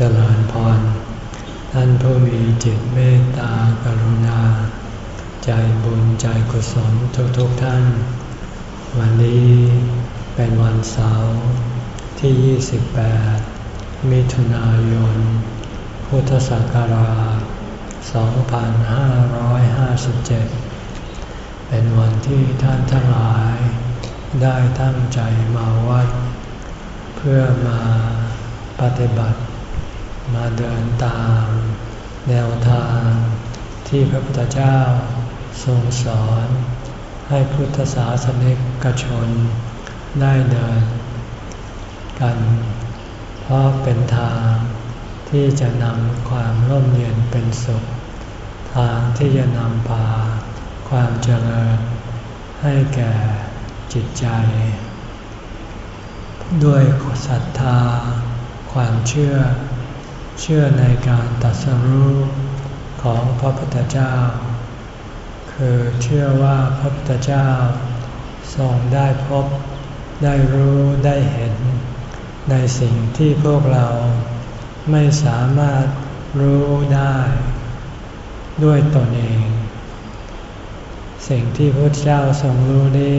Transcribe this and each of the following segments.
เจริญพร ท่านผู้มีจิตเมตตากรุณา ใจบุญใจกุศลทุกๆทท่าน วันนี้เป็นวันเสาร์ที่ 28 มิถุนายน พุทธศักราช 2557 เป็นวันที่ท่านทั้งหลาย ได้ตั้งใจมาวัด เพื่อมาปฏิบัติ มาเดินตาม แนวทางที่พระพุทธเจ้าทรงสอนให้พุทธศาสนิกชนได้เดินกัน เพราะเป็นทางที่จะนำความร่มเย็นเป็นสุข ทางที่จะนำพาความเจริญให้แก่จิตใจ ด้วยศรัทธา ความเชื่อ เชื่อในการตัดสรู้ของพระพุทธเจ้า คือเชื่อว่าพระพุทธเจ้า ทรงได้พบ ได้รู้ได้เห็น ในสิ่งที่พวกเราไม่สามารถรู้ได้ ด้วยตนเอง สิ่งที่พระเจ้าทรงรู้นี้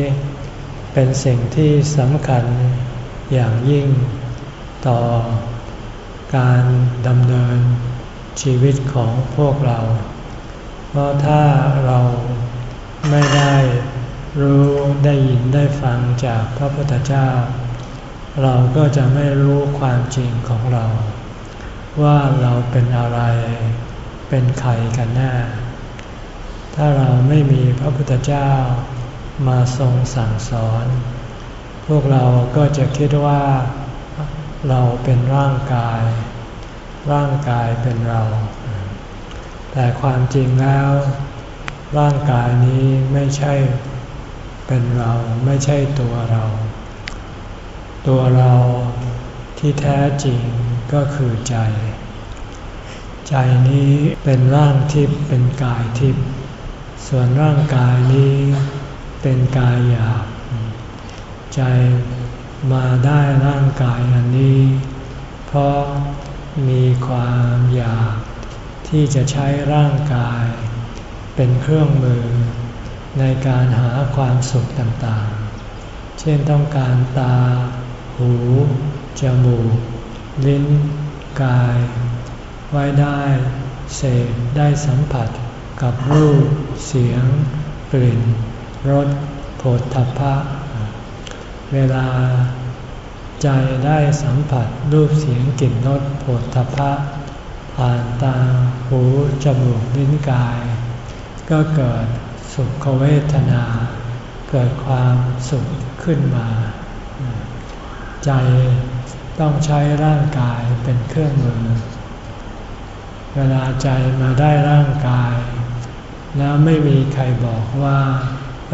เป็นสิ่งที่สำคัญอย่างยิ่งต่อ การดำเนินชีวิตของพวกเรา เพราะถ้าเราไม่ได้รู้ได้ยินได้ฟังจากพระพุทธเจ้า เราก็จะไม่รู้ความจริงของเรา ว่าเราเป็นอะไรเป็นใครกันแน่ ถ้าเราไม่มีพระพุทธเจ้ามาทรงสั่งสอน พวกเราก็จะคิดว่า เราเป็นร่างกาย ร่างกายเป็นเรา แต่ความจริงแล้ว ร่างกายนี้ไม่ใช่เป็นเราไม่ใช่ตัวเรา ตัวเราที่แท้จริงก็คือใจ ใจนี้เป็นร่างทิพย์เป็นกายทิพย์ส่วนร่างกายนี้เป็นกายหยาบใจ มาได้ร่างกายอันนี้ เพราะมีความอยากที่จะใช้ร่างกาย เป็นเครื่องมือ ในการหาความสุขต่างๆ เช่นต้องการตา หู จมูก ลิ้น กาย ไว้ได้เสพได้สัมผัสกับรูป เสียง กลิ่น รส โผฏฐัพพะ เวลาใจได้สัมผัสรูปเสียงกลิ่นรสโผฏฐัพพะผ่านตาหูจมูกลิ้นกาย ก็เกิดสุขเวทนา เกิดความสุขขึ้นมา ใจต้องใช้ร่างกายเป็นเครื่องมือ เวลาใจมาได้ร่างกาย แล้วไม่มีใครบอกว่า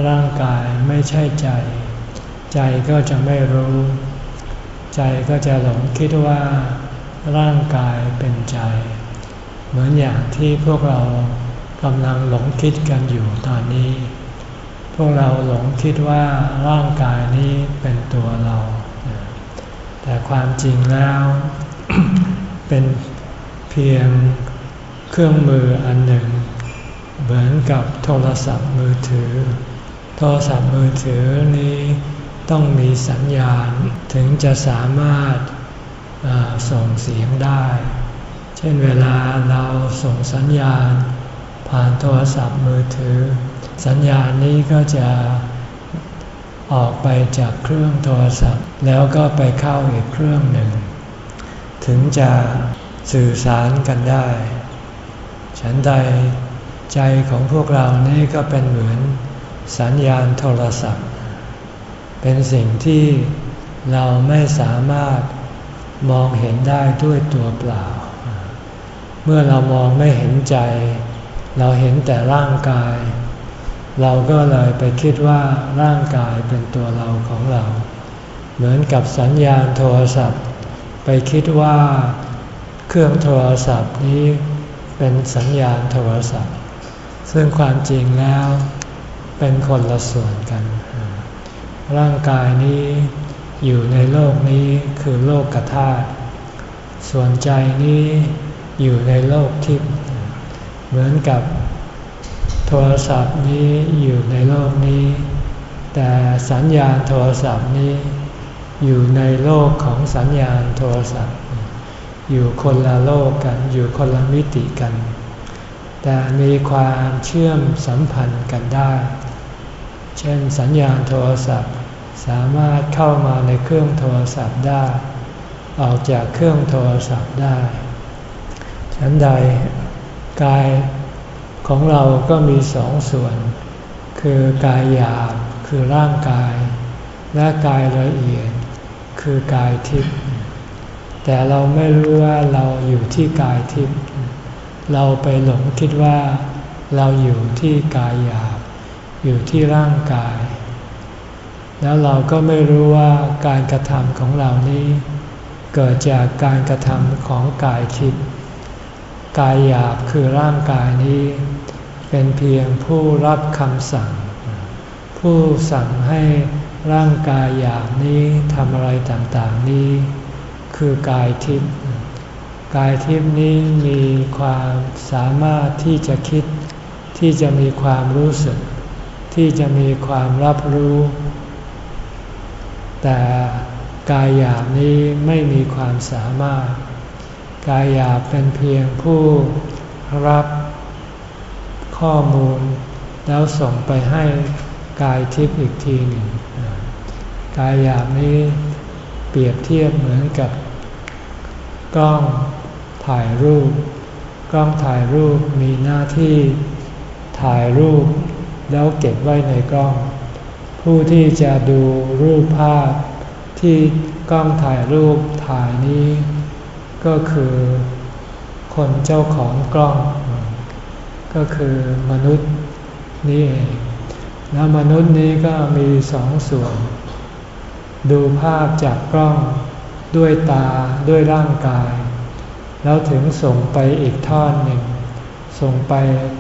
ร่างกายไม่ใช่ใจ ใจก็จะไม่รู้ ใจก็จะหลงคิดว่าร่างกายเป็นใจ เหมือนอย่างที่พวกเรากำลังหลงคิดกันอยู่ตอนนี้ พวกเราหลงคิดว่าร่างกายนี้เป็นตัวเรา แต่ความจริงแล้ว เป็นเพียงเครื่องมืออันหนึ่ง เหมือนกับโทรศัพท์มือถือ โทรศัพท์มือถือนี้ ต้องมีสัญญาณถึงจะสามารถส่งเสียงได้ เช่นเวลาเราส่งสัญญาณ ผ่านโทรศัพท์มือถือ สัญญาณนี้ก็จะออกไปจากเครื่องโทรศัพท์ แล้วก็ไปเข้าอีกเครื่องหนึ่ง ถึงจะสื่อสารกันได้ ฉันใดใจของพวกเรานี่ก็เป็นเหมือนสัญญาณโทรศัพท์ เป็นสิ่งที่เราไม่สามารถมองเห็นได้ด้วยตัวเปล่า เมื่อเรามองไม่เห็นใจ เราเห็นแต่ร่างกาย เราก็เลยไปคิดว่าร่างกายเป็นตัวเราของเรา เหมือนกับสัญญาณโทรศัพท์ ไปคิดว่าเครื่องโทรศัพท์นี้เป็นสัญญาณโทรศัพท์ ซึ่งความจริงแล้วเป็นคนละส่วนกัน ร่างกายนี้อยู่ในโลกนี้คือโลกกธาตุส่วนใจนี้อยู่ในโลกทิพย์เหมือนกับโทรศัพท์นี้อยู่ในโลกนี้ แต่สัญญาณโทรศัพท์นี้ อยู่ในโลกของสัญญาณโทรศัพท์ อยู่คนละโลกกันอยู่คนละมิติกัน แต่มีความเชื่อมสัมพันธ์กันได้ เช่นสัญญาณโทรศัพท์ สามารถเข้ามาในเครื่องโทรศัพท์ได้ ออกจากเครื่องโทรศัพท์ได้ ฉันใดกายของเราก็มีสองส่วน คือกายหยาบคือร่างกาย และกายละเอียด คือกายทิพย์แต่เราไม่รู้ว่าเราอยู่ที่กายทิพย์เราไปหลงคิดว่าเราอยู่ที่กายหยาบ อยู่ที่ร่างกาย แล้วเราก็ไม่รู้ว่าการกระทำของเรานี้ เกิดจากการกระทำของกายทิพย์กายหยาบคือร่างกายนี้ เป็นเพียงผู้รับคำสั่ง ผู้สั่งให้ร่างกายหยาบนี้ทำอะไรต่างๆนี้ คือกายทิพย์กายทิพย์นี้มีความสามารถที่จะคิดที่จะมีความรู้สึก ที่จะมีความรับรู้ แต่กายหยาบนี้ไม่มีความสามารถ กายหยาบเป็นเพียงผู้รับข้อมูล แล้วส่งไปให้กายทิพย์อีกทีหนึ่ง กายหยาบนี้เปรียบเทียบเหมือนกับ กล้องถ่ายรูป กล้องถ่ายรูปมีหน้าที่ถ่ายรูป แล้วเก็บไว้ในกล้อง ผู้ที่จะดูรูปภาพที่กล้องถ่ายรูปถ่ายนี้ ก็คือคนเจ้าของกล้อง ก็คือมนุษย์นี่เองแล้วมนุษย์นี้ก็มีสองส่วน ดูภาพจากกล้องด้วยตาด้วยร่างกาย แล้วถึงส่งไปอีกท่อดหนึ่ง ส่งไป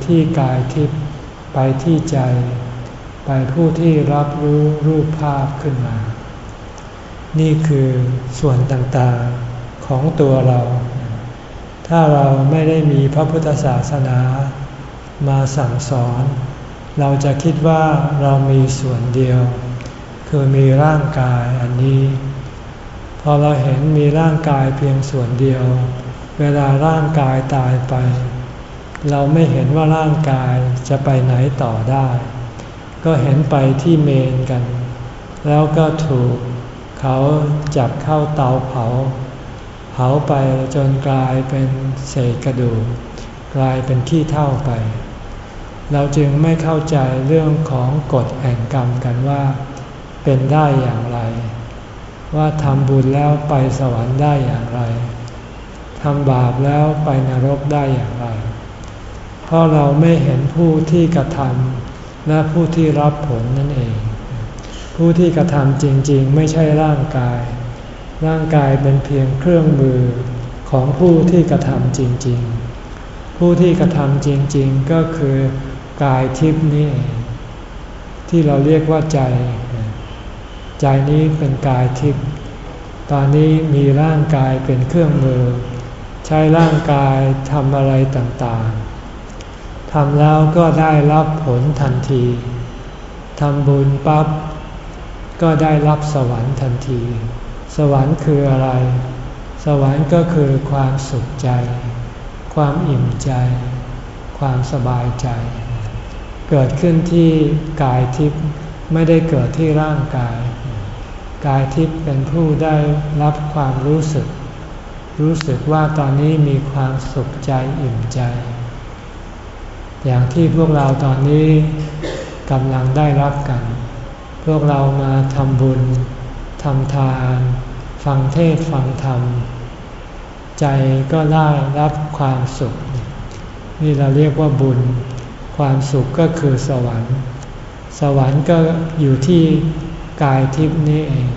ที่กายทิพย์ ไปที่ใจ ไปผู้ที่รับรู้รูปภาพขึ้นมา นี่คือส่วนต่างๆของตัวเรา ถ้าเราไม่ได้มีพระพุทธศาสนามาสั่งสอน เราจะคิดว่าเรามีส่วนเดียว คือมีร่างกายอันนี้ พอเราเห็นมีร่างกายเพียงส่วนเดียว เวลาร่างกายตายไป เราไม่เห็นว่าร่างกายจะไปไหนต่อได้ ก็เห็นไปที่เมนกัน แล้วก็ถูกเขาจับเข้าเตาเผา เผาไปจนกลายเป็นเศษกระดูกกลายเป็นขี้เท่าไป เราจึงไม่เข้าใจเรื่องของกฎแห่งกรรมกันว่า เป็นได้อย่างไร ว่าทำบุญแล้วไปสวรรค์ได้อย่างไรทำบาปแล้วไปนรกได้อย่างไร เพราะเราไม่เห็นผู้ที่กระทำและผู้ที่รับผลนั่นเอง ผู้ที่กระทำจริงๆ ไม่ใช่ร่างกาย ร่างกายเป็นเพียงเครื่องมือของผู้ที่กระทำจริงๆ ผู้ที่กระทำจริงๆ ก็คือกายทิพย์นี่ที่เราเรียกว่าใจ ใจนี้เป็นกายทิพย์ตอนนี้มีร่างกายเป็นเครื่องมือ ใช้ร่างกายทำอะไรต่างๆ ทำแล้วก็ได้รับผลทันทีทำบุญปั๊บก็ได้รับสวรรค์ทันที สวรรค์คืออะไร สวรรค์ก็คือความสุขใจ ความอิ่มใจ ความสบายใจ เกิดขึ้นที่กายทิพย์ไม่ได้เกิดที่ร่างกาย กายทิพย์เป็นผู้ได้รับความรู้สึก รู้สึกว่าตอนนี้มีความสุขใจอิ่มใจ อย่างที่พวกเราตอนนี้กำลังได้รับกัน พวกเรามาทำบุญทำทาน ฟังเทศฟังธรรม ใจก็ได้รับความสุข นี่เราเรียกว่าบุญ ความสุขก็คือสวรรค์ สวรรค์ก็อยู่ที่กายทิพย์นี้เอง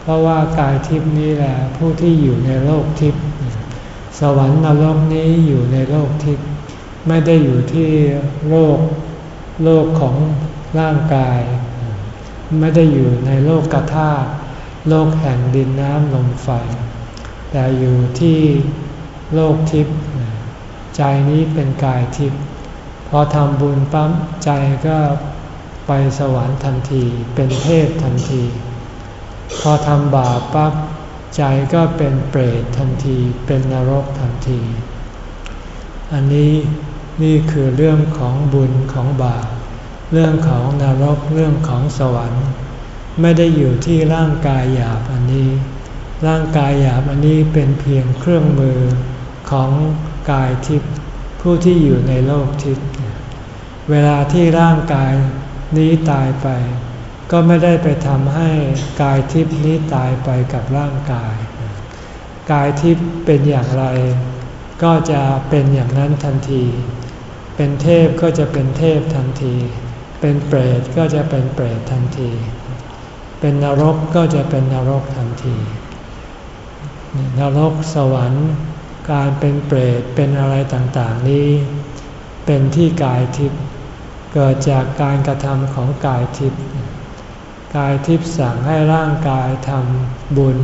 เพราะว่ากายทิพย์นี้แหละผู้ที่อยู่ในโลกทิพย์ สวรรค์นรกนี้อยู่ในโลกทิพย์ ไม่ได้อยู่ที่โลกโลกของร่างกาย ไม่ได้อยู่ในโลกกระธาตุโลกแห่งดินน้ำลมไฟ แต่อยู่ที่โลกทิพย์ใจนี้เป็นกายทิพย์พอทำบุญปั๊มใจก็ไปสวรรค์ทันทีเป็นเทพทันที พอทำบาปปั๊บใจก็เป็นเปรตทันที เป็นนรกทันที อันนี้ นี่คือเรื่องของบุญของบาป เรื่องของนรกเรื่องของสวรรค์ ไม่ได้อยู่ที่ร่างกายหยาบอันนี้ ร่างกายหยาบอันนี้เป็นเพียงเครื่องมือของกายทิพย์ผู้ที่อยู่ในโลกทิพย์ เวลาที่ร่างกายนี้ตายไป ก็ไม่ได้ไปทำให้กายทิพย์นี้ตายไปกับร่างกาย กายทิพย์เป็นอย่างไร ก็จะเป็นอย่างนั้นทันที เป็นเทพก็จะเป็นเทพทันที เป็นเปรตก็จะเป็นเปรตทันที เป็นนรกก็จะเป็นนรกทันที นรกสวรรค์ การเป็นเปรตเป็นอะไรต่างๆนี้ เป็นที่กายทิพย์เกิดจากการกระทำของกายทิพย์กายทิพย์สั่งให้ร่างกายทำบุญ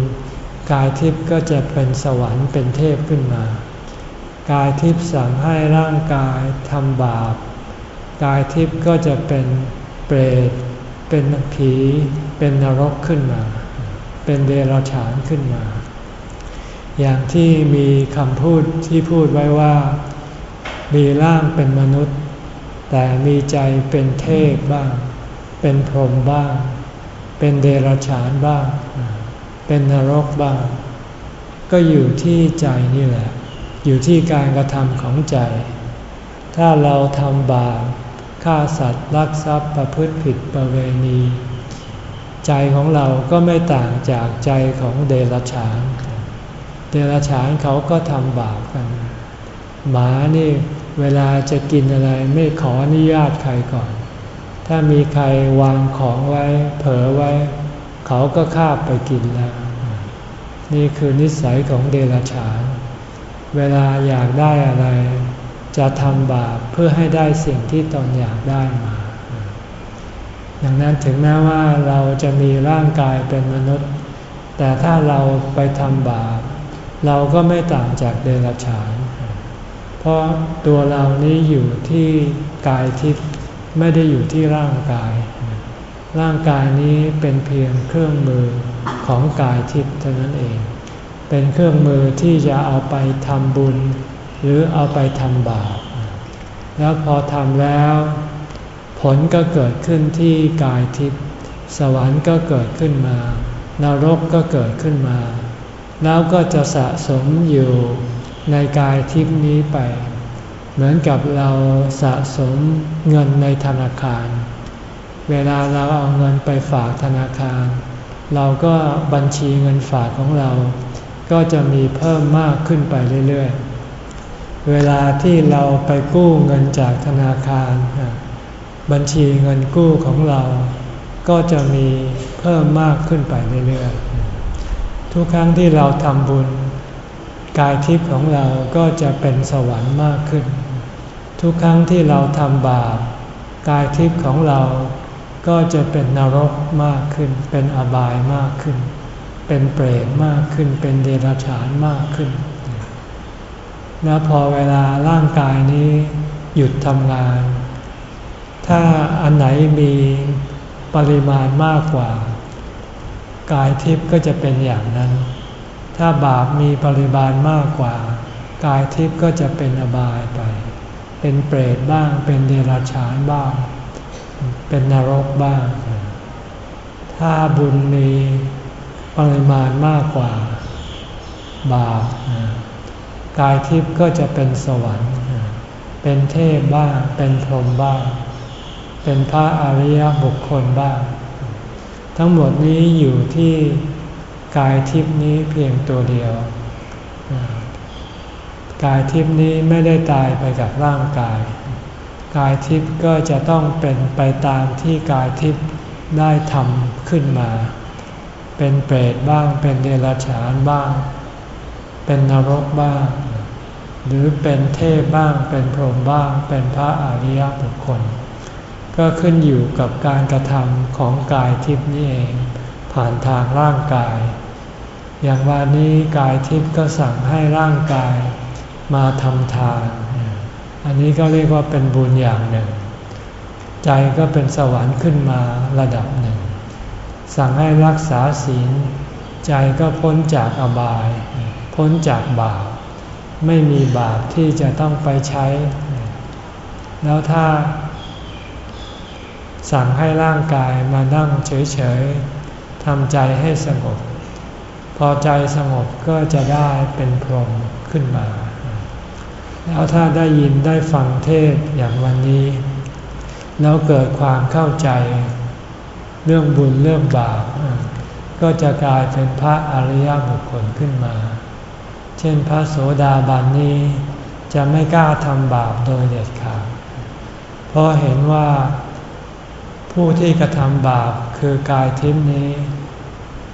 กายทิพย์ก็จะเป็นสวรรค์เป็นเทพขึ้นมา กายทิพย์สั่งให้ร่างกายทำบาป กายทิพย์ก็จะเป็นเปรต เป็นผี เป็นนรกขึ้นมา เป็นเดรัจฉานขึ้นมา อย่างที่มีคำพูดที่พูดไว้ว่า มีร่างเป็นมนุษย์ แต่มีใจเป็นเทพบ้าง เป็นพรหมบ้าง เป็นเดรัจฉานบ้าง เป็นนรกบ้าง ก็อยู่ที่ใจนี่แหละ อยู่ที่การกระทำของใจ ถ้าเราทำบาปฆ่าสัตว์ลักทรัพย์ประพฤติผิดประเวณี ใจของเราก็ไม่ต่างจากใจของเดรัจฉาน เดรัจฉานเขาก็ทำบาปกัน หมานี่เวลาจะกินอะไรไม่ขออนุญาตใครก่อน ถ้ามีใครวางของไว้ เผลอไว้ เขาก็คาบไปกินแล้ว นี่คือนิสัยของเดรัจฉาน เวลาอยากได้อะไร จะทำบาปเพื่อให้ได้สิ่งที่ตนอยากได้มาอย่างนั้นถึงแม้ว่าเราจะมีร่างกายเป็นมนุษย์ แต่ถ้าเราไปทำบาป เราก็ไม่ต่างจากเดรัจฉาน เพราะตัวเรานี้อยู่ที่กายทิพย์ไม่ได้อยู่ที่ร่างกาย ร่างกายนี้เป็นเพียงเครื่องมือของกายทิพย์เท่านั้นเอง เป็นเครื่องมือที่จะเอาไปทำบุญ หรือเอาไปทำบาป แล้วพอทำแล้ว ผลก็เกิดขึ้นที่กายทิพย์สวรรค์ก็เกิดขึ้นมา นรกก็เกิดขึ้นมา แล้วก็จะสะสมอยู่ในกายทิพย์นี้ไป เหมือนกับเราสะสมเงินในธนาคาร เวลาเราเอาเงินไปฝากธนาคาร เราก็บัญชีเงินฝากของเรา ก็จะมีเพิ่มมากขึ้นไปเรื่อยๆ เวลาที่เราไปกู้เงินจากธนาคาร บัญชีเงินกู้ของเรา ก็จะมีเพิ่มมากขึ้นไปเรื่อยๆ ทุกครั้งที่เราทำบุญ กายทิพย์ของเราก็จะเป็นสวรรค์มากขึ้น ทุกครั้งที่เราทำบาปกายทิพย์ของเราก็จะเป็นนรกมากขึ้น เป็นอบายมากขึ้น เป็นเปรตมากขึ้นเป็นเดรัจฉานมากขึ้น แล้วพอเวลาร่างกายนี้หยุดทำงาน ถ้าอันไหนมีปริมาณมากกว่า กายทิพย์ก็จะเป็นอย่างนั้น ถ้าบาปมีปริมาณมากกว่า กายทิพย์ก็จะเป็นอบายไป เป็นเปรตบ้าง เป็นเดรัจฉานบ้าง เป็นนรกบ้าง ถ้าบุญมี ปริมาณมากกว่าบาปกายทิพย์ก็จะเป็นสวรรค์ เป็นเทพบ้าง เป็นพรหมบ้าง เป็นพระอริยบุคคลบ้าง ทั้งหมดนี้อยู่ที่กายทิพย์นี้เพียงตัวเดียว กายทิพย์นี้ไม่ได้ตายไปกับร่างกาย กายทิพย์ก็จะต้องเป็นไปตามที่กายทิพย์ได้ทำขึ้นมา เป็นเปรตบ้าง เป็นเดรัจฉานบ้าง เป็นนรกบ้าง หรือเป็นเทพบ้าง เป็นพรหมบ้าง เป็นพระอริยบุคคล ก็ขึ้นอยู่กับการกระทำของกายทิพย์นี้เอง ผ่านทางร่างกาย อย่างวันนี้กายทิพย์ก็สั่งให้ร่างกายมาทำทาน อันนี้ก็เรียกว่าเป็นบุญอย่างหนึ่ง ใจก็เป็นสวรรค์ขึ้นมาระดับหนึ่ง สั่งให้รักษาศีล ใจก็พ้นจากอบาย พ้นจากบาปไม่มีบาปที่จะต้องไปใช้ แล้วถ้า สั่งให้ร่างกายมานั่งเฉยๆทำใจให้สงบ พอใจสงบก็จะได้เป็นพรหมขึ้นมา แล้วถ้าได้ยินได้ฟังเทศอย่างวันนี้ แล้วเกิดความเข้าใจ เรื่องบุญเรื่องบาปก็จะกลายเป็นพระอริยบุคคลขึ้นมา เช่นพระโสดาบันนี้จะไม่กล้าทำบาปโดยเด็ดขาด เพราะเห็นว่าผู้ที่กระทำบาปคือกายทิพนี้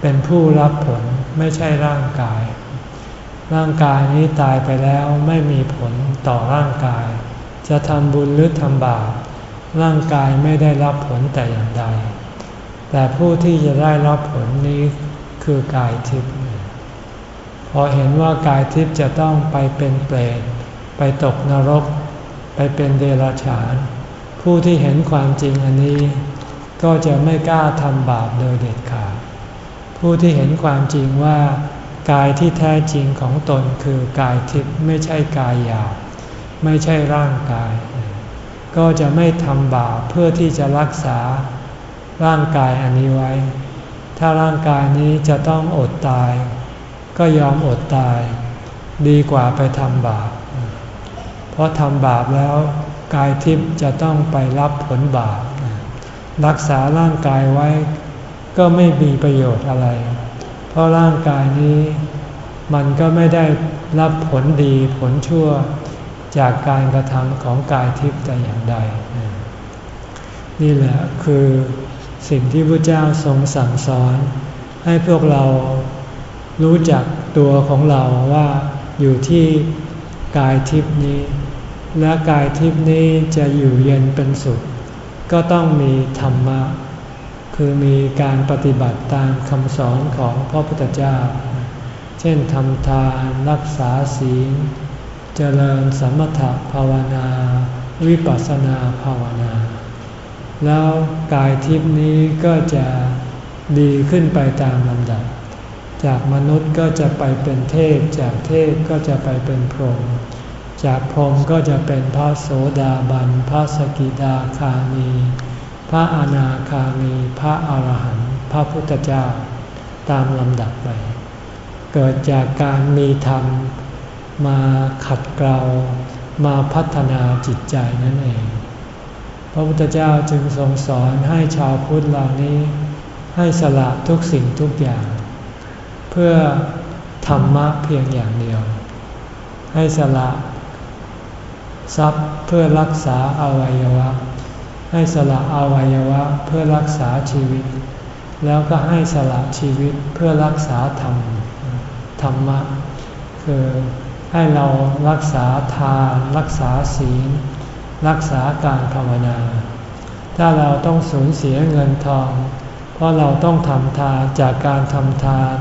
เป็นผู้รับผลไม่ใช่ร่างกาย ร่างกายนี้ตายไปแล้วไม่มีผลต่อร่างกาย จะทำบุญหรือทำบาปร่างกายไม่ได้รับผลแต่อย่างใด แต่ผู้ที่จะได้รับผลนี้คือกายทิพย์พอเห็นว่ากายทิพย์จะต้องไปเป็นเปรตไปตกนรก ไปเป็นเดรัจฉาน ผู้ที่เห็นความจริงอันนี้ ก็จะไม่กล้าทำบาปโดยเด็ดขาดผู้ที่เห็นความจริงว่ากายที่แท้จริงของตนคือกายทิพย์ไม่ใช่กายหยาบไม่ใช่ร่างกาย ก็จะไม่ทำบาปเพื่อที่จะรักษา ร่างกายอันนี้ไว้ ถ้าร่างกายนี้จะต้องอดตาย ก็ยอมอดตาย ดีกว่าไปทำบาป เพราะทำบาปแล้วกายทิพย์จะต้องไปรับผลบาป รักษาร่างกายไว้ ก็ไม่มีประโยชน์อะไร เพราะร่างกายนี้ มันก็ไม่ได้รับผลดีผลชั่วจากการกระทำของกายทิพย์แต่อย่างใด นี่แหละคือ สิ่งที่พระเจ้าทรงสั่งสอน ให้พวกเรารู้จักตัวของเราว่าอยู่ที่กายทิพย์นี้ และกายทิพย์นี้จะอยู่เย็นเป็นสุข ก็ต้องมีธรรมะ คือมีการปฏิบัติตามคำสอนของพระพุทธเจ้า เช่นทำทานรักษาศีล เจริญสมถภาวนา วิปัสสนาภาวนา แล้วกายทิพนี้ก็จะดีขึ้นไปตามลำดับ จากมนุษย์ก็จะไปเป็นเทพ จากเทพก็จะไปเป็นพรหม จากพรหมก็จะเป็นพระโสดาบัน พระสกิดาคามี พระอนาคามี พระอาหารหันต์ พระพุทธเจ้า ตามลำดับไป เกิดจากการมีธรรมมาขัดเกลา มาพัฒนาจิตใจนั่นเอง พระพุทธเจ้าจึงทรงสอนให้ชาวพุทธเหล่านี้ ให้สละทุกสิ่งทุกอย่าง เพื่อธรรมะเพียงอย่างเดียว ให้สละทรัพย์เพื่อรักษาอวัยวะ ให้สละอวัยวะเพื่อรักษาชีวิต แล้วก็ให้สละชีวิตเพื่อรักษาธรรมธรรมะ คือให้เรารักษาทานรักษาศีล รักษาการภาวนา ถ้าเราต้องสูญเสียเงินทอง เพราะเราต้องทำทานจากการทำทาน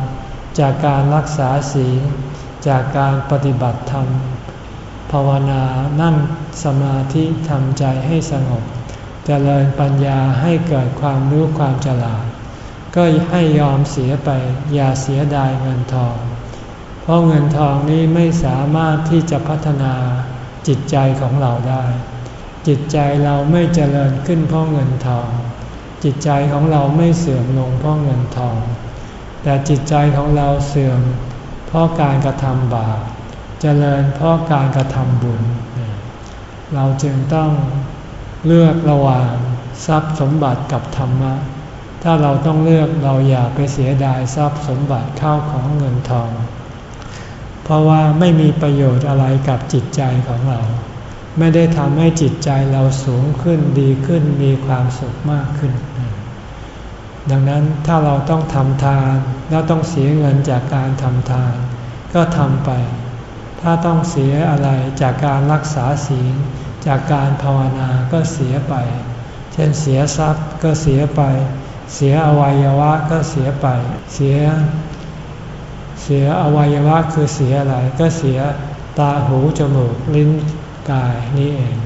จากการรักษาศีล จากการปฏิบัติธรรม ภาวนานั่งสมาธิทำใจให้สงบเจริญปัญญาให้เกิดความรู้ความฉลาด ก็ให้ยอมเสียไปอย่าเสียดายเงินทอง เพราะเงินทองนี้ไม่สามารถที่จะพัฒนาจิตใจของเราได้ จิตใจเราไม่เจริญขึ้นเพราะเงินทอง จิตใจของเราไม่เสื่อมลงเพราะเงินทอง แต่จิตใจของเราเสื่อม เพราะการกระทำบาป เจริญเพราะการกระทำบุญ เราจึงต้องเลือกระหว่างทรัพย์สมบัติกับธรรมะ ถ้าเราต้องเลือกเราอย่าไปเสียดายทรัพย์สมบัติเข้าของเงินทอง เพราะว่าไม่มีประโยชน์อะไรกับจิตใจของเรา ไม่ได้ทำให้จิตใจเราสูงขึ้นดีขึ้นมีความสุขมากขึ้น ดังนั้นถ้าเราต้องทำทานแล้วต้องเสียเงินจากการทำทาน ก็ทำไป ถ้าต้องเสียอะไรจากการรักษาศีลจากการภาวนาก็เสียไป เช่นเสียทรัพย์ก็เสียไป เสียอวัยวะก็เสียไป เสียสียอวัยวะคือเสียอะไรก็เสียตาหูจมูกลิ้น กายนี่เอง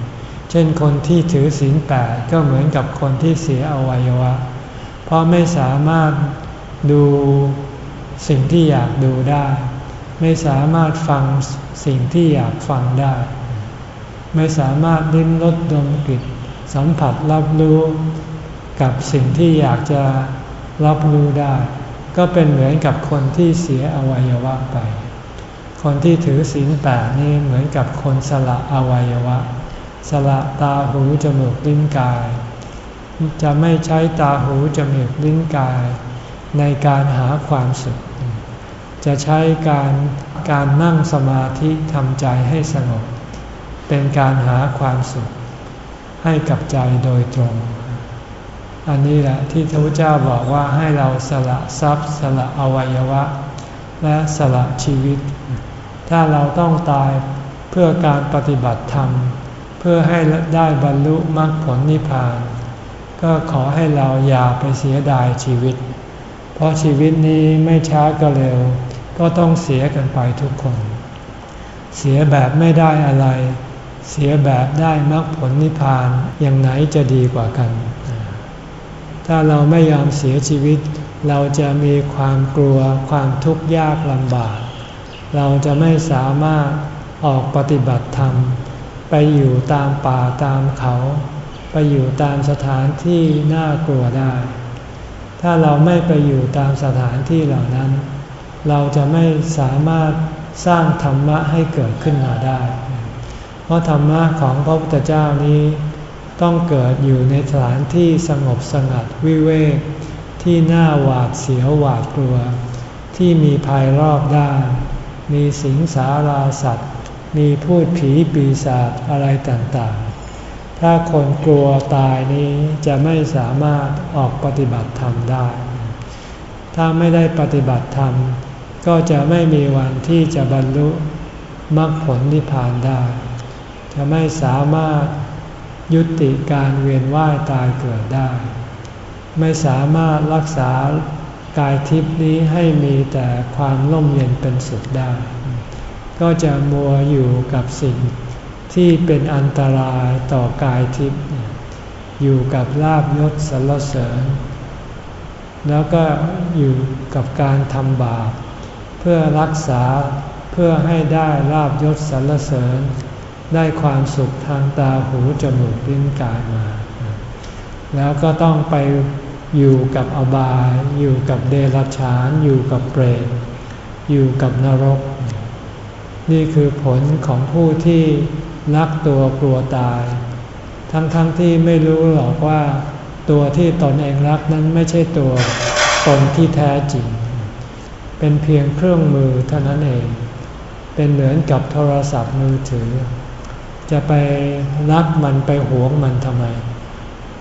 เช่นคนที่ถือศีลแปดก็เหมือนกับคนที่เสียอวัยวะ เพราะไม่สามารถดูสิ่งที่อยากดูได้ ไม่สามารถฟังสิ่งที่อยากฟังได้ ไม่สามารถลิ้มรสดมกลิ่นสัมผัสรับรู้กับสิ่งที่อยากจะรับรู้ได้ ก็เป็นเหมือนกับคนที่เสียอวัยวะไป คนที่ถือศีลแปดนี่เหมือนกับคนสละอวัยวะ สละตาหูจมูกลิ้นกาย จะไม่ใช้ตาหูจมูกลิ้นกาย ในการหาความสุข จะใช้การการนั่งสมาธิทำใจให้สงบ เป็นการหาความสุข ให้กับใจโดยตรง อันนี้แหละที่พระเจ้าบอกว่าให้เราสละทรัพย์ สละอวัยวะ และสละชีวิต ถ้าเราต้องตายเพื่อการปฏิบัติธรรม เพื่อให้ได้บรรลุมรรคผลนิพพาน ก็ขอให้เราอย่าไปเสียดายชีวิต เพราะชีวิตนี้ไม่ช้าก็เร็ว ก็ต้องเสียกันไปทุกคน เสียแบบไม่ได้อะไร เสียแบบได้มรรคผลนิพพานอย่างไหนจะดีกว่ากัน ถ้าเราไม่ยอมเสียชีวิต เราจะมีความกลัวความทุกข์ยากลำบาก เราจะไม่สามารถออกปฏิบัติธรรม ไปอยู่ตามป่าตามเขา ไปอยู่ตามสถานที่น่ากลัวได้ ถ้าเราไม่ไปอยู่ตามสถานที่เหล่านั้น เราจะไม่สามารถสร้างธรรมะให้เกิดขึ้นมาได้ เพราะธรรมะของพระพุทธเจ้านี้ ต้องเกิดอยู่ในสถานที่สงบสงัดวิเวกที่น่าหวาดเสียวหวาดกลัว ที่มีภัยรอบด้าน มีสิงสาราสัตว์ มีพูดผีปีศาจอะไรต่างๆ ถ้าคนกลัวตายนี้จะไม่สามารถออกปฏิบัติธรรมได้ ถ้าไม่ได้ปฏิบัติธรรม ก็จะไม่มีวันที่จะบรรลุมรรคผลนิพพานได้ จะไม่สามารถยุติการเวียนว่ายตายเกิดได้ ไม่สามารถรักษา กายทิพย์นี้ให้มีแต่ความร่มเย็นเป็นสุขได้ ก็จะมัวอยู่กับสิ่งที่เป็นอันตรายต่อกายทิพย์อยู่กับลาบยศสรรเสริญ แล้วก็อยู่กับการทำบาปเพื่อรักษาเพื่อให้ได้ลาบยศสรรเสริญ ได้ความสุขทางตาหูจมูกลิ้นกายมา แล้วก็ต้องไป อยู่กับอบาย อยู่กับเดรัจฉาน อยู่กับเปรต อยู่กับนรก นี่คือผลของผู้ที่รักตัวกลัวตาย ทั้งๆทที่ไม่รู้หรอกว่า ตัวที่ตนเองรักนั้นไม่ใช่ตัวตนที่แท้จริง เป็นเพียงเครื่องมือเท่านั้นเอง เป็นเหมือนกับโทรศัพท์มือถือ จะไปรักมันไปหวงมันทำไม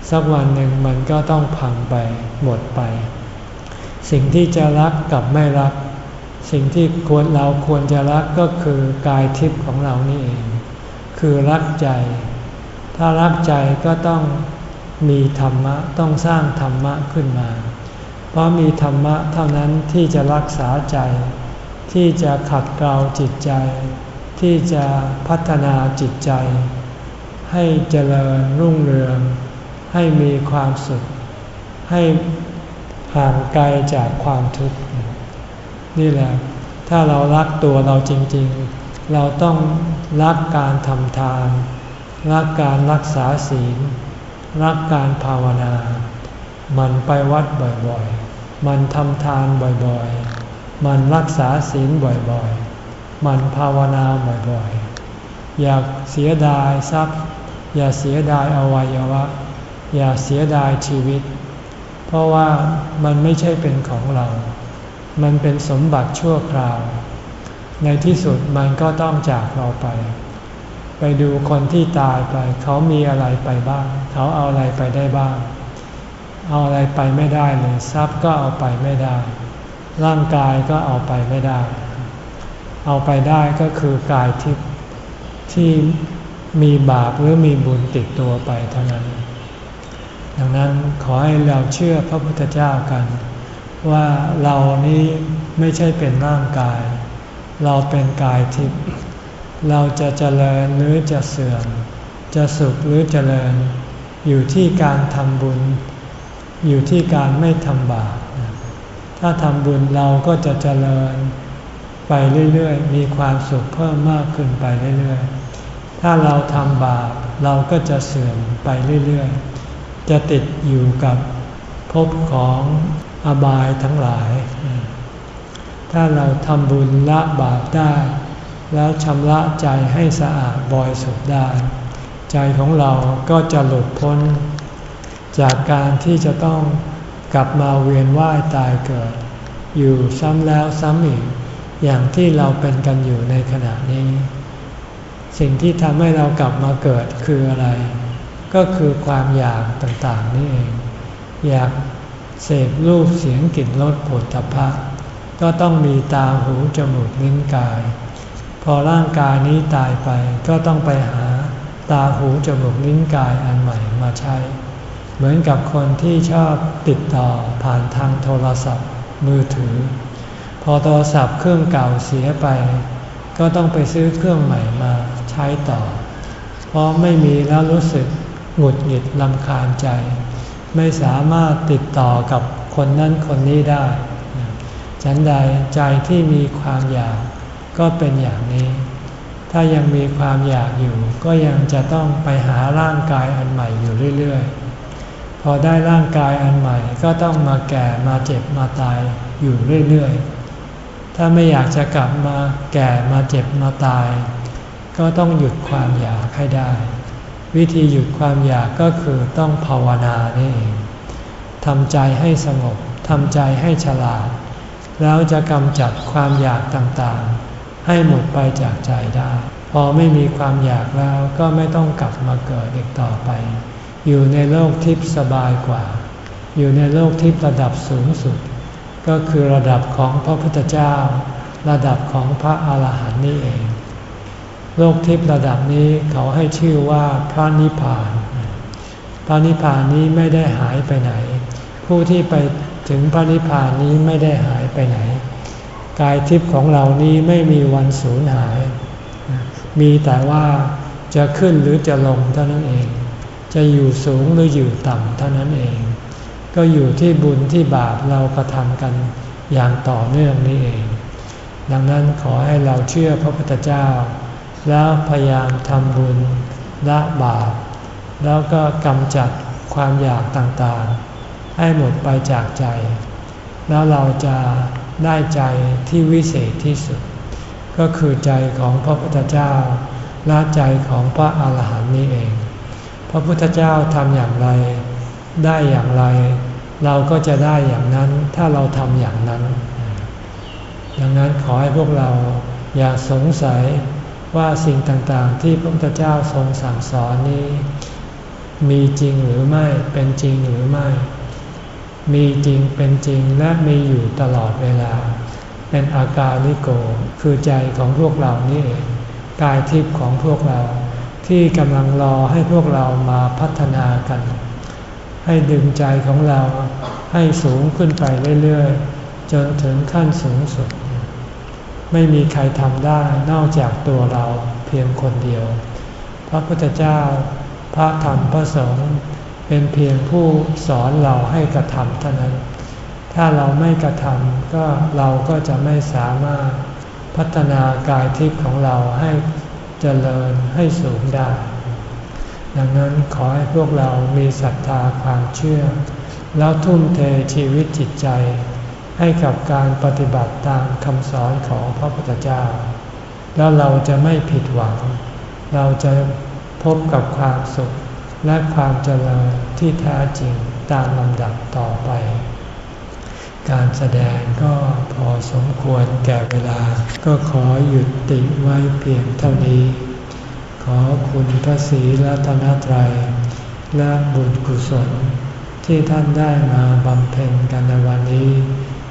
สักวันหนึ่งมันก็ต้องพังไปหมดไป สิ่งที่จะรักกับไม่รัก สิ่งที่ควรเราควรจะรักก็คือกายทิพย์ของเรานี่เอง คือรักใจ ถ้ารักใจก็ต้องมีธรรมะต้องสร้างธรรมะขึ้นมา เพราะมีธรรมะเท่านั้นที่จะรักษาใจ ที่จะขัดเกลาจิตใจ ที่จะพัฒนาจิตใจ ให้เจริญรุ่งเรือง ให้มีความสุข ให้ห่างไกลจากความทุกข์ นี่แหละ ถ้าเรารักตัวเราจริง ๆ เราต้องรักการทำทาน รักการรักษาศีล รักการภาวนา มันไปวัดบ่อยๆ มันทำทานบ่อยๆ มันรักษาศีลบ่อยๆ มันภาวนาบ่อยๆ อย่าเสียดายทรัพย์ อย่าเสียดายอวัยวะ อย่าเสียดายชีวิต เพราะว่ามันไม่ใช่เป็นของเรา มันเป็นสมบัติชั่วคราว ในที่สุดมันก็ต้องจากเราไป ไปดูคนที่ตายไป เขามีอะไรไปบ้าง เขาเอาอะไรไปได้บ้าง เอาอะไรไปไม่ได้เลยทรัพย์ก็เอาไปไม่ได้ ร่างกายก็เอาไปไม่ได้ เอาไปได้ก็คือกายทิพย์ที่มีบาปหรือมีบุญติดตัวไปเท่านั้น ดังนั้นขอให้เราเชื่อพระพุทธเจ้ากัน ว่าเรานี้ไม่ใช่เป็นร่างกาย เราเป็นกายทิพย์เราจะเจริญหรือจะเสื่อม จะสุขหรือเจริญ อยู่ที่การทำบุญ อยู่ที่การไม่ทำบาปถ้าทำบุญเราก็จะเจริญไปเรื่อยๆ มีความสุขเพิ่มมากขึ้นไปเรื่อยๆ ถ้าเราทำบาปเราก็จะเสื่อมไปเรื่อยๆ จะติดอยู่กับภพของอบายทั้งหลาย ถ้าเราทำบุญละบาปได้ แล้วชำระใจให้สะอาดบริสุทธิ์ได้ ใจของเราก็จะหลุดพ้น จากการที่จะต้องกลับมาเวียนว่ายตายเกิด อยู่ซ้ำแล้วซ้ำอีกอย่างที่เราเป็นกันอยู่ในขณะนี้ สิ่งที่ทำให้เรากลับมาเกิดคืออะไร ก็คือความอยากต่างๆนี่เอง อยากเสพรูปเสียงกลิ่นรสผลทพะก็ต้องมีตาหูจมูกลิ้นกาย พอร่างกายนี้ตายไปก็ต้องไปหาตาหูจมูกลิ้นกายอันใหม่มาใช้ เหมือนกับคนที่ชอบติดต่อผ่านทางโทรศัพท์มือถือ พอโทรศัพท์เครื่องเก่าเสียไป ก็ต้องไปซื้อเครื่องใหม่มาใช้ต่อ เพราะไม่มีแล้วรู้สึก หงุดหงิดลำคาญใจ ไม่สามารถติดต่อกับคนนั้นคนนี้ได้ ฉันใดใจที่มีความอยากก็เป็นอย่างนี้ ถ้ายังมีความอยากอยู่ ก็ยังจะต้องไปหาร่างกายอันใหม่อยู่เรื่อยๆ พอได้ร่างกายอันใหม่ก็ต้องมาแก่มาเจ็บมาตายอยู่เรื่อยๆ ถ้าไม่อยากจะกลับมาแก่มาเจ็บมาตาย ก็ต้องหยุดความอยากให้ได้ วิธีหยุดความอยากก็คือต้องภาวนานี่เองทำใจให้สงบทำใจให้ฉลาด แล้วจะกำจัดความอยากต่างๆ ให้หมดไปจากใจได้ พอไม่มีความอยากแล้วก็ไม่ต้องกลับมาเกิดอีกต่อไป อยู่ในโลกทิพย์สบายกว่า อยู่ในโลกทิพย์ระดับสูงสุด ก็คือระดับของพระพุทธเจ้า ระดับของพระอาหารหันต์นี่เอง โลกทิพย์ระดับนี้เขาให้ชื่อว่าพระนิพพาน พระนิพพานนี้ไม่ได้หายไปไหน ผู้ที่ไปถึงพระนิพพานนี้ไม่ได้หายไปไหน กายทิพย์ของเรานี้ไม่มีวันสูญหาย มีแต่ว่าจะขึ้นหรือจะลงเท่านั้นเอง จะอยู่สูงหรืออยู่ต่ำเท่านั้นเอง ก็อยู่ที่บุญที่บาปเรากระทำกันอย่างต่อเนื่องนี่เอง ดังนั้นขอให้เราเชื่อพระพุทธเจ้า แล้วพยายามทำบุญละบาป แล้วก็กำจัดความอยากต่างๆ ให้หมดไปจากใจ แล้วเราจะได้ใจที่วิเศษที่สุด ก็คือใจของพระพุทธเจ้าและใจของพระอาหารหันต์นี้เอง พระพุทธเจ้าทำอย่างไร ได้อย่างไร เราก็จะได้อย่างนั้นถ้าเราทำอย่างนั้น ดังนั้นขอให้พวกเราอย่าสงสัย ว่าสิ่งต่างๆ ที่พระพุทธเจ้าทรงสั่งสอนนี้ มีจริงหรือไม่เป็นจริงหรือไม่ มีจริงเป็นจริงและมีอยู่ตลอดเวลา เป็นอาการลิโก คือใจของพวกเรานี่เอง กายทิพย์ของพวกเรา ที่กำลังรอให้พวกเรามาพัฒนากัน ให้ดึงใจของเราให้สูงขึ้นไปเรื่อยๆ จนถึงขั้นสูงสุด ไม่มีใครทำได้นอกจากตัวเราเพียงคนเดียว พระพุทธเจ้าพระธรรมพระสงฆ์เป็นเพียงผู้สอนเราให้กระทำเท่านั้น ถ้าเราไม่กระทำก็เราก็จะไม่สามารถพัฒนากายทิพย์ของเราให้เจริญให้สูงได้ ดังนั้นขอให้พวกเรามีศรัทธาความเชื่อ แล้วทุ่มเทชีวิตจิตใจ ให้กับการปฏิบัติตามคำสอนของพระพุทธเจ้า แล้วเราจะไม่ผิดหวัง เราจะพบกับความสุขและความเจริญที่แท้จริงตามลำดับต่อไป การแสดงก็พอสมควรแก่เวลา ก็ขอหยุดติไว้เพียงเท่านี้ ขอคุณพระศรีรัตนตรัย และบุญกุศลที่ท่านได้มาบำเพ็ญกันในวันนี้